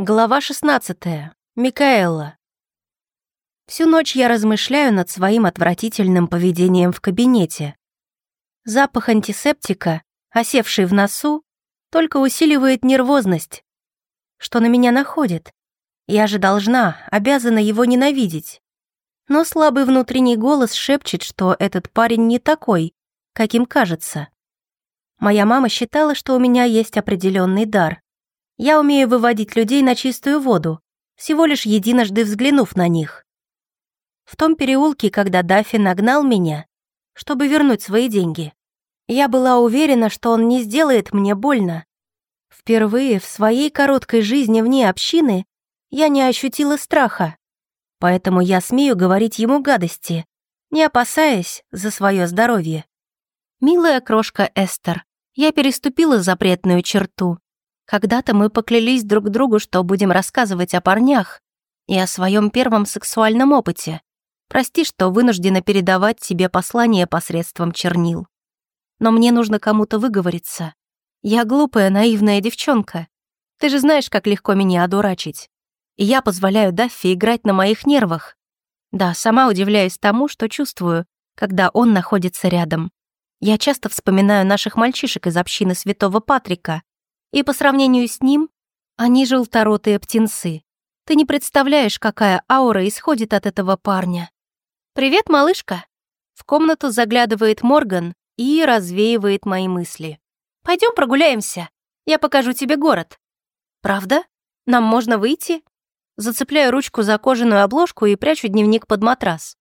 Глава 16. Микаэла. Всю ночь я размышляю над своим отвратительным поведением в кабинете. Запах антисептика, осевший в носу, только усиливает нервозность. Что на меня находит? Я же должна, обязана его ненавидеть. Но слабый внутренний голос шепчет, что этот парень не такой, каким кажется. Моя мама считала, что у меня есть определенный дар. Я умею выводить людей на чистую воду, всего лишь единожды взглянув на них. В том переулке, когда Даффи нагнал меня, чтобы вернуть свои деньги, я была уверена, что он не сделает мне больно. Впервые в своей короткой жизни вне общины я не ощутила страха, поэтому я смею говорить ему гадости, не опасаясь за свое здоровье. Милая крошка Эстер, я переступила запретную черту когда-то мы поклялись друг другу, что будем рассказывать о парнях и о своем первом сексуальном опыте. Прости, что вынуждена передавать тебе послание посредством чернил. Но мне нужно кому-то выговориться. Я глупая, наивная девчонка. Ты же знаешь, как легко меня одурачить. И я позволяю Даффи играть на моих нервах. Да, сама удивляюсь тому, что чувствую, когда он находится рядом. Я часто вспоминаю наших мальчишек из общины Святого Патрика, и по сравнению с ним, они желторотые птенцы. Ты не представляешь, какая аура исходит от этого парня. «Привет, малышка!» В комнату заглядывает Морган и развеивает мои мысли. Пойдем прогуляемся. Я покажу тебе город». «Правда? Нам можно выйти?» Зацепляю ручку за кожаную обложку и прячу дневник под матрас.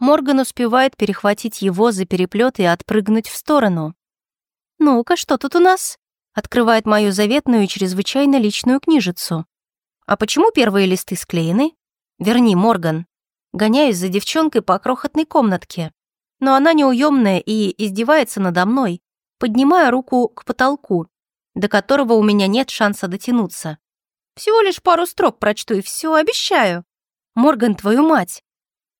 Морган успевает перехватить его за переплет и отпрыгнуть в сторону. «Ну-ка, что тут у нас?» Открывает мою заветную и чрезвычайно личную книжицу. А почему первые листы склеены? Верни, Морган. Гоняюсь за девчонкой по крохотной комнатке. Но она неуемная и издевается надо мной, поднимая руку к потолку, до которого у меня нет шанса дотянуться. Всего лишь пару строк прочту и все, обещаю. Морган, твою мать.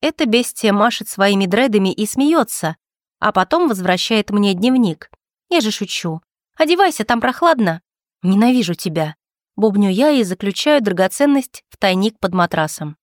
Это бестия машет своими дредами и смеется, а потом возвращает мне дневник. Я же шучу. Одевайся, там прохладно. Ненавижу тебя. Бубню я и заключаю драгоценность в тайник под матрасом.